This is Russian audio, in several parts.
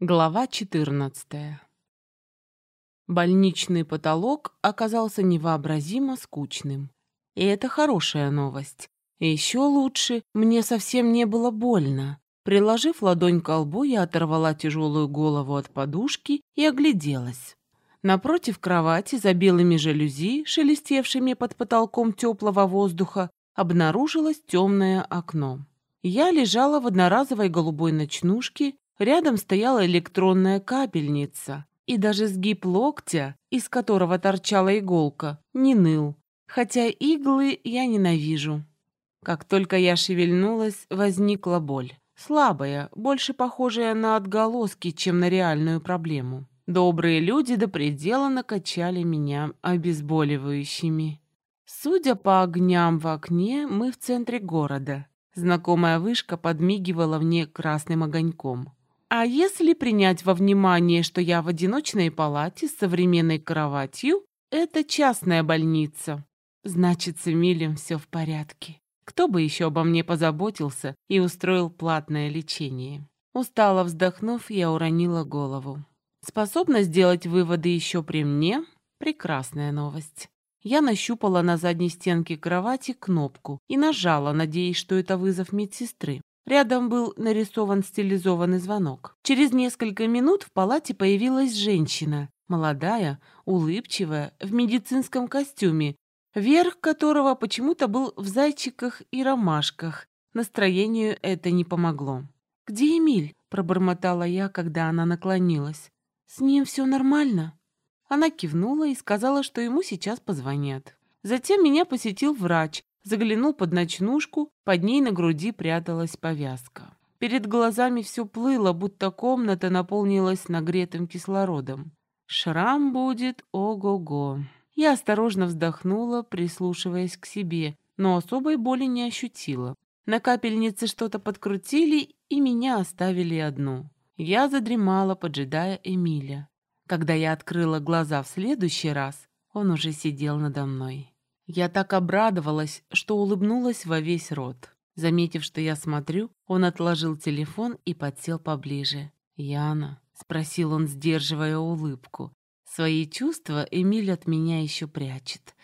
Глава 14. Больничный потолок оказался невообразимо скучным. И это хорошая новость. Еще лучше, мне совсем не было больно. Приложив ладонь к лбу, я оторвала тяжелую голову от подушки и огляделась. Напротив кровати, за белыми жалюзи, шелестевшими под потолком теплого воздуха, обнаружилось темное окно. Я лежала в одноразовой голубой ночнушке Рядом стояла электронная капельница, и даже сгиб локтя, из которого торчала иголка, не ныл, хотя иглы я ненавижу. Как только я шевельнулась, возникла боль. Слабая, больше похожая на отголоски, чем на реальную проблему. Добрые люди до предела накачали меня обезболивающими. Судя по огням в окне, мы в центре города. Знакомая вышка подмигивала мне красным огоньком. А если принять во внимание, что я в одиночной палате с современной кроватью, это частная больница. Значит, с Эмилем все в порядке. Кто бы еще обо мне позаботился и устроил платное лечение? Устало вздохнув, я уронила голову. Способна сделать выводы еще при мне? Прекрасная новость. Я нащупала на задней стенке кровати кнопку и нажала, надеясь, что это вызов медсестры. Рядом был нарисован стилизованный звонок. Через несколько минут в палате появилась женщина, молодая, улыбчивая, в медицинском костюме, верх которого почему-то был в зайчиках и ромашках. Настроению это не помогло. «Где Эмиль?» – пробормотала я, когда она наклонилась. «С ним все нормально?» Она кивнула и сказала, что ему сейчас позвонят. Затем меня посетил врач, заглянул под ночнушку, под ней на груди пряталась повязка. Перед глазами все плыло, будто комната наполнилась нагретым кислородом. Шрам будет ого-го. Я осторожно вздохнула, прислушиваясь к себе, но особой боли не ощутила. На капельнице что-то подкрутили, и меня оставили одну. Я задремала, поджидая Эмиля. Когда я открыла глаза в следующий раз, он уже сидел надо мной. Я так обрадовалась, что улыбнулась во весь рот. Заметив, что я смотрю, он отложил телефон и подсел поближе. «Яна?» — спросил он, сдерживая улыбку. «Свои чувства Эмиль от меня еще прячет.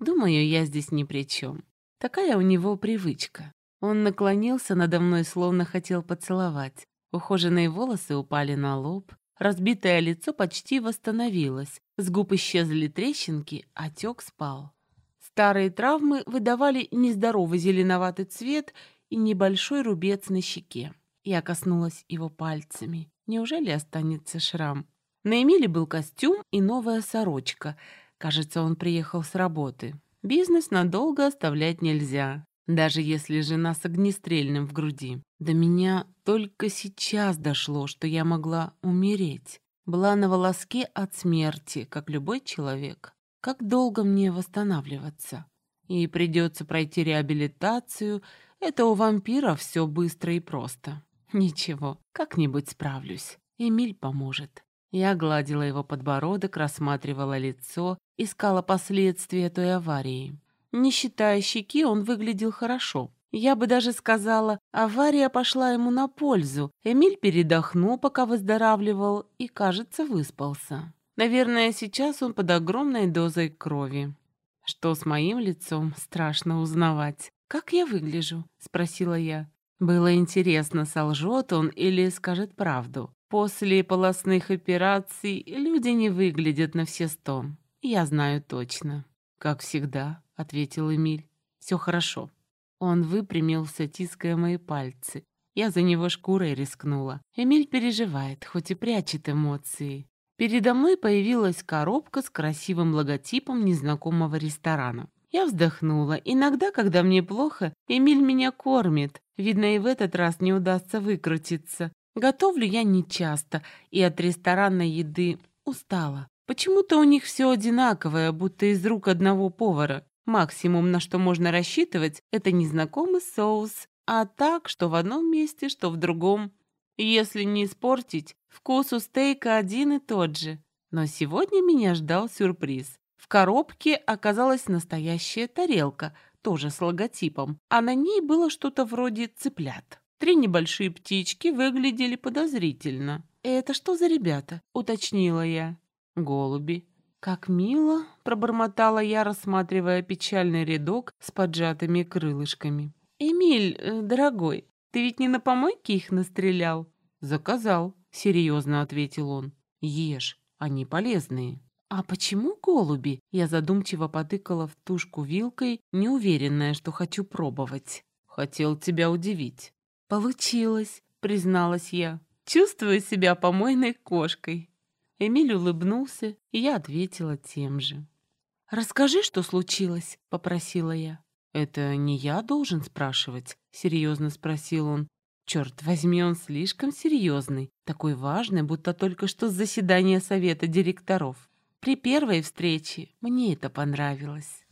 Думаю, я здесь ни при чем. Такая у него привычка». Он наклонился надо мной, словно хотел поцеловать. Ухоженные волосы упали на лоб, разбитое лицо почти восстановилось, с губ исчезли трещинки, отек спал. Старые травмы выдавали нездоровый зеленоватый цвет и небольшой рубец на щеке. Я коснулась его пальцами. Неужели останется шрам? На Эмиле был костюм и новая сорочка. Кажется, он приехал с работы. Бизнес надолго оставлять нельзя, даже если жена с огнестрельным в груди. До меня только сейчас дошло, что я могла умереть. Была на волоске от смерти, как любой человек. Как долго мне восстанавливаться? И придется пройти реабилитацию. Это у вампира все быстро и просто. Ничего, как-нибудь справлюсь. Эмиль поможет. Я гладила его подбородок, рассматривала лицо, искала последствия той аварии. Не считая щеки, он выглядел хорошо. Я бы даже сказала, авария пошла ему на пользу. Эмиль передохнул, пока выздоравливал, и, кажется, выспался. Наверное, сейчас он под огромной дозой крови. Что с моим лицом, страшно узнавать. «Как я выгляжу?» — спросила я. Было интересно, солжет он или скажет правду. После полостных операций люди не выглядят на все сто. Я знаю точно. «Как всегда», — ответил Эмиль. «Все хорошо». Он выпрямился, тиская мои пальцы. Я за него шкурой рискнула. Эмиль переживает, хоть и прячет эмоции. Передо мной появилась коробка с красивым логотипом незнакомого ресторана. Я вздохнула. Иногда, когда мне плохо, Эмиль меня кормит. Видно, и в этот раз не удастся выкрутиться. Готовлю я нечасто, и от ресторанной еды устала. Почему-то у них все одинаковое, будто из рук одного повара. Максимум, на что можно рассчитывать, это незнакомый соус, а так, что в одном месте, что в другом. Если не испортить, вкус у стейка один и тот же. Но сегодня меня ждал сюрприз. В коробке оказалась настоящая тарелка, тоже с логотипом, а на ней было что-то вроде цыплят. Три небольшие птички выглядели подозрительно. «Это что за ребята?» — уточнила я. «Голуби». «Как мило!» — пробормотала я, рассматривая печальный рядок с поджатыми крылышками. «Эмиль, э, дорогой, ты ведь не на помойке их настрелял?» «Заказал», — серьезно ответил он. «Ешь, они полезные». «А почему голуби?» Я задумчиво потыкала в тушку вилкой, неуверенная, что хочу пробовать. «Хотел тебя удивить». «Получилось», — призналась я. «Чувствую себя помойной кошкой». Эмиль улыбнулся, и я ответила тем же. «Расскажи, что случилось», — попросила я. «Это не я должен спрашивать?» — серьезно спросил он. Черт возьми, он слишком серьезный, такой важный, будто только что с заседания совета директоров. При первой встрече мне это понравилось.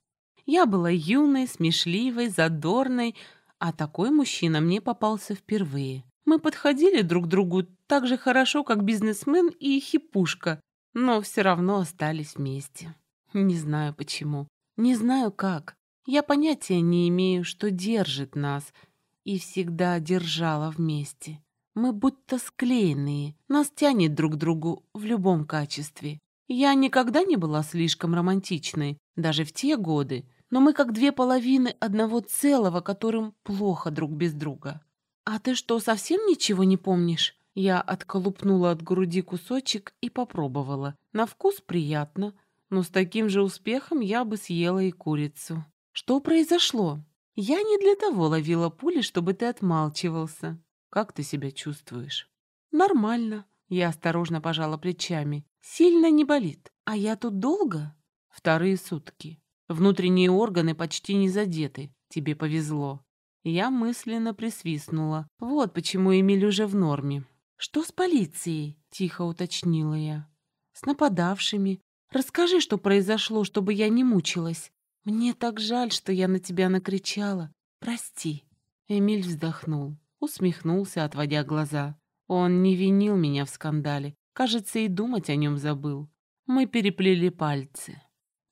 Я была юной, смешливой, задорной, а такой мужчина мне попался впервые. Мы подходили друг к другу так же хорошо, как бизнесмен и хипушка, но все равно остались вместе. Не знаю почему, не знаю как. Я понятия не имею, что держит нас — и всегда держала вместе. Мы будто склеенные, нас тянет друг к другу в любом качестве. Я никогда не была слишком романтичной, даже в те годы, но мы как две половины одного целого, которым плохо друг без друга. «А ты что, совсем ничего не помнишь?» Я отколупнула от груди кусочек и попробовала. На вкус приятно, но с таким же успехом я бы съела и курицу. «Что произошло?» Я не для того ловила пули, чтобы ты отмалчивался. Как ты себя чувствуешь? Нормально. Я осторожно пожала плечами. Сильно не болит. А я тут долго? Вторые сутки. Внутренние органы почти не задеты. Тебе повезло. Я мысленно присвистнула. Вот почему Эмиль уже в норме. «Что с полицией?» — тихо уточнила я. «С нападавшими. Расскажи, что произошло, чтобы я не мучилась. «Мне так жаль, что я на тебя накричала. Прости». Эмиль вздохнул, усмехнулся, отводя глаза. Он не винил меня в скандале. Кажется, и думать о нем забыл. Мы переплели пальцы.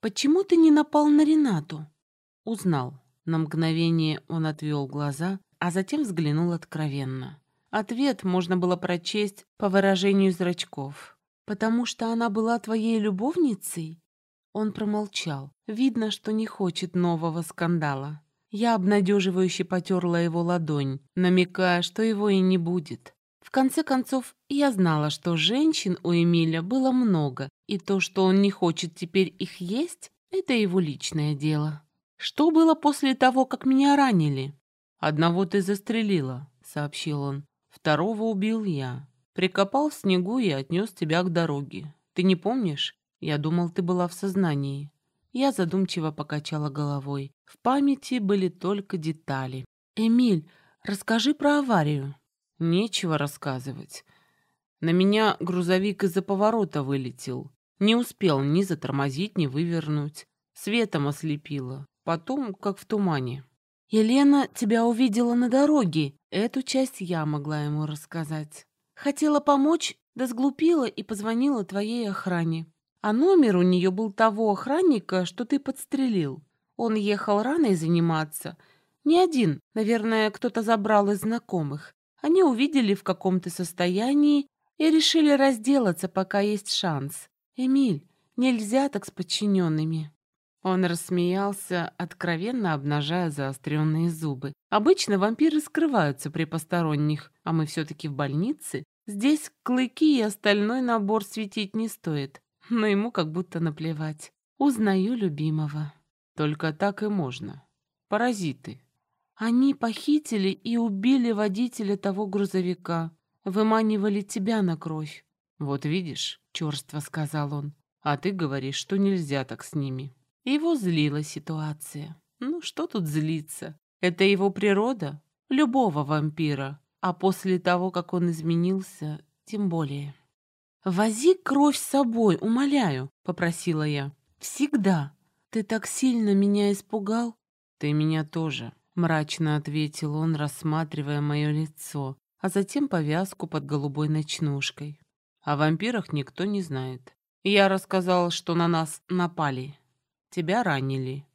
«Почему ты не напал на Ренату?» Узнал. На мгновение он отвел глаза, а затем взглянул откровенно. Ответ можно было прочесть по выражению зрачков. «Потому что она была твоей любовницей?» Он промолчал. Видно, что не хочет нового скандала. Я обнадеживающе потерла его ладонь, намекая, что его и не будет. В конце концов, я знала, что женщин у Эмиля было много, и то, что он не хочет теперь их есть, это его личное дело. Что было после того, как меня ранили? «Одного ты застрелила», — сообщил он. «Второго убил я. Прикопал в снегу и отнес тебя к дороге. Ты не помнишь? Я думал, ты была в сознании. Я задумчиво покачала головой. В памяти были только детали. «Эмиль, расскажи про аварию». «Нечего рассказывать. На меня грузовик из-за поворота вылетел. Не успел ни затормозить, ни вывернуть. Светом ослепило. Потом, как в тумане». «Елена тебя увидела на дороге. Эту часть я могла ему рассказать. Хотела помочь, да сглупила и позвонила твоей охране. А номер у нее был того охранника, что ты подстрелил. Он ехал рано и заниматься. Не один, наверное, кто-то забрал из знакомых. Они увидели в каком то состоянии и решили разделаться, пока есть шанс. «Эмиль, нельзя так с подчиненными». Он рассмеялся, откровенно обнажая заостренные зубы. «Обычно вампиры скрываются при посторонних, а мы все-таки в больнице. Здесь клыки и остальной набор светить не стоит но ему как будто наплевать. Узнаю любимого. Только так и можно. Паразиты. Они похитили и убили водителя того грузовика. Выманивали тебя на кровь. Вот видишь, черство сказал он. А ты говоришь, что нельзя так с ними. Его злила ситуация. Ну, что тут злиться? Это его природа, любого вампира. А после того, как он изменился, тем более. «Вози кровь с собой, умоляю», — попросила я. «Всегда. Ты так сильно меня испугал?» «Ты меня тоже», — мрачно ответил он, рассматривая мое лицо, а затем повязку под голубой ночнушкой. «О вампирах никто не знает. Я рассказал, что на нас напали. Тебя ранили».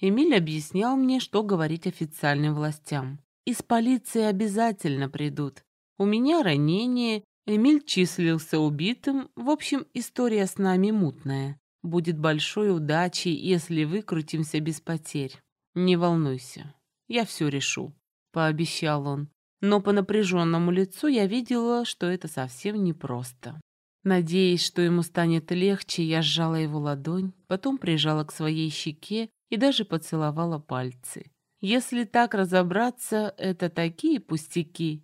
Эмиль объяснял мне, что говорить официальным властям. «Из полиции обязательно придут. У меня ранение, Эмиль числился убитым, в общем, история с нами мутная. Будет большой удачей, если выкрутимся без потерь. Не волнуйся, я все решу», — пообещал он. Но по напряженному лицу я видела, что это совсем непросто. Надеясь, что ему станет легче, я сжала его ладонь, потом прижала к своей щеке и даже поцеловала пальцы. Если так разобраться, это такие пустяки.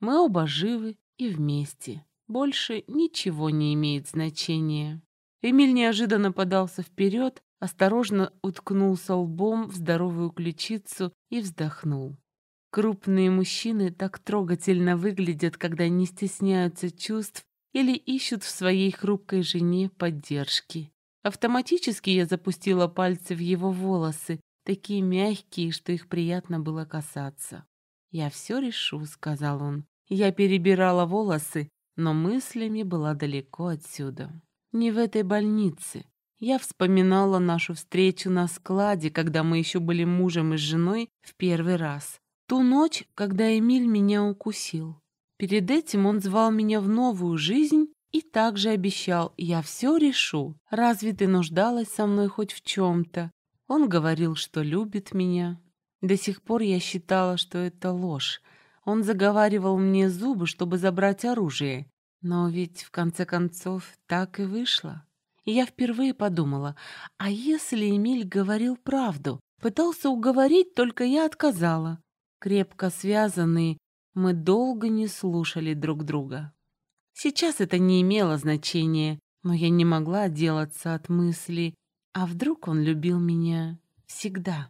Мы оба живы и вместе. Больше ничего не имеет значения. Эмиль неожиданно подался вперед, осторожно уткнулся лбом в здоровую ключицу и вздохнул. Крупные мужчины так трогательно выглядят, когда не стесняются чувств или ищут в своей хрупкой жене поддержки. Автоматически я запустила пальцы в его волосы, такие мягкие, что их приятно было касаться. «Я все решу», — сказал он. Я перебирала волосы, но мыслями была далеко отсюда. Не в этой больнице. Я вспоминала нашу встречу на складе, когда мы еще были мужем и женой в первый раз. Ту ночь, когда Эмиль меня укусил. Перед этим он звал меня в новую жизнь и также обещал, я все решу. Разве ты нуждалась со мной хоть в чем-то? Он говорил, что любит меня. До сих пор я считала, что это ложь. Он заговаривал мне зубы, чтобы забрать оружие. Но ведь, в конце концов, так и вышло. И я впервые подумала, а если Эмиль говорил правду? Пытался уговорить, только я отказала. Крепко связанные, мы долго не слушали друг друга. Сейчас это не имело значения, но я не могла отделаться от мысли, а вдруг он любил меня всегда.